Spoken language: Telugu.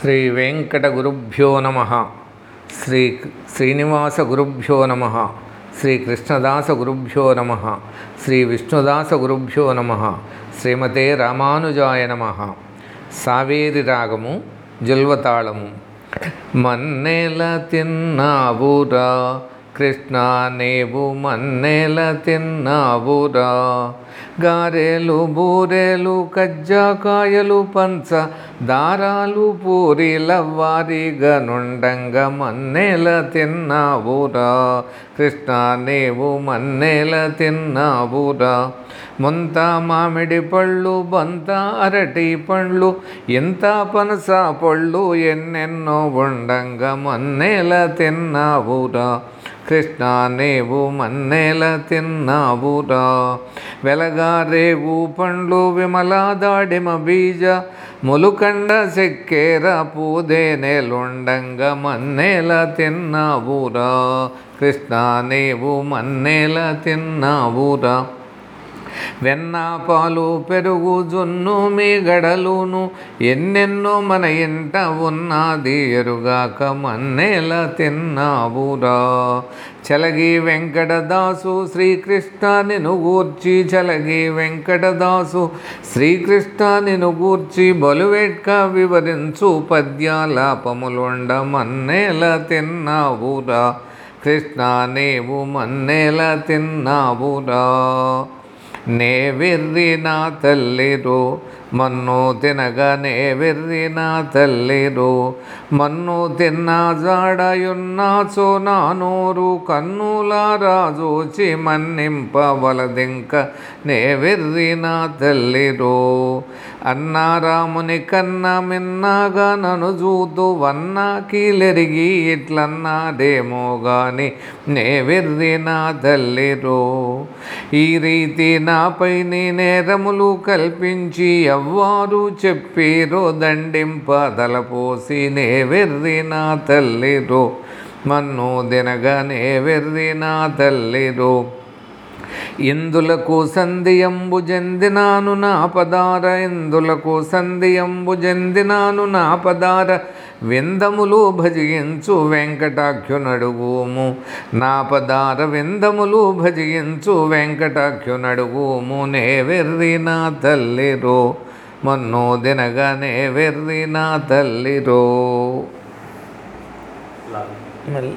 శ్రీ వెంకట గురుభ్యో నమ. శ్రీ శ్రీనివాస గురుభ్యో నమ. శ్రీ కృష్ణదాస గురుభ్యో నమ. శ్రీ విష్ణుదాస గురుభ్యో నమ. శ్రీమతే రామానుజాయ నమ. సావేరి రాగము జుల్వతాళము. మన్నెల తిన్నావురా కృష్ణ నీవు మన్నెల తిన్నావురా. గారెలు బూరెలు కజ్జాకాయలు పంచ దారాలు పూరీల వారిగా నుండంగా మన్నెల తిన్నావురా. కృష్ణ నీవు మన్నెల తిన్నావురా. ముంత మామిడి పళ్ళు బంత అరటి పండ్లు ఎంత పనస పళ్ళు ఎన్నెన్నో ఉండంగా మన్నెల తిన్నావురా. కృష్ణ నేవు మన్నెల తిన్నావురా వెలగారేవు పండ్లు విమల దాడిమ బీజ. ములుకండ చెక్కేర పూదేనేలుండంగ మన్నెల తిన్నావురా కృష్ణ నీవు మన్నెల తిన్నావురా వెన్న పాలు పెరుగు జొన్ను మీ గడలును ఎన్నెన్నో మన ఇంట ఉన్నది ఎరుగాక మన్నెల తిన్నావురా చలగి వెంకటదాసు శ్రీకృష్ణ నిను గూర్చి చలగి వెంకటదాసు శ్రీకృష్ణ నిను గూర్చి బలువెట్క వివరించు పద్యాలాపములుండ మన్నెల తిన్నావురా కృష్ణ నీవు మన్నెల తిన్నావురా నే వెర్రి నా మన్ను తినగా నే వెర్రి నా తల్లిరు మన్ను తిన్నా జాడయున్నాచో నా నోరు కన్నుల రాజోచి మన్నింపవలదింక నే వెర్రి నా తల్లిరు. అన్నారాముని కన్నా మిన్నాగా నన్ను చూతూ వన్నా కీలెరిగి ఇట్లన్నాడేమో గాని నే వెర్రి నా ఈ రీతి నాపై నీ నేరములు కల్పించి ఎవ్వారు చెప్పిరో దండింపదలపోసి నే వెర్రి నా తల్లిరో. మన్ను దినగా నే వెర్రి నా తల్లిరో. ఇందులకు సంధియంబు జందినాను నా పదార ఇందులకు సంధియంబు జందినాను నా పదార. విందములు భజించు వెంకటాఖ్యునడుగుము. నా పదార విందములు భజించు వెంకటాఖ్యునడుగుము. నే వెర్రి నా తల్లిరో మన్నో దినగా నే వెర్రి నా తల్లిరో. మళ్ళీ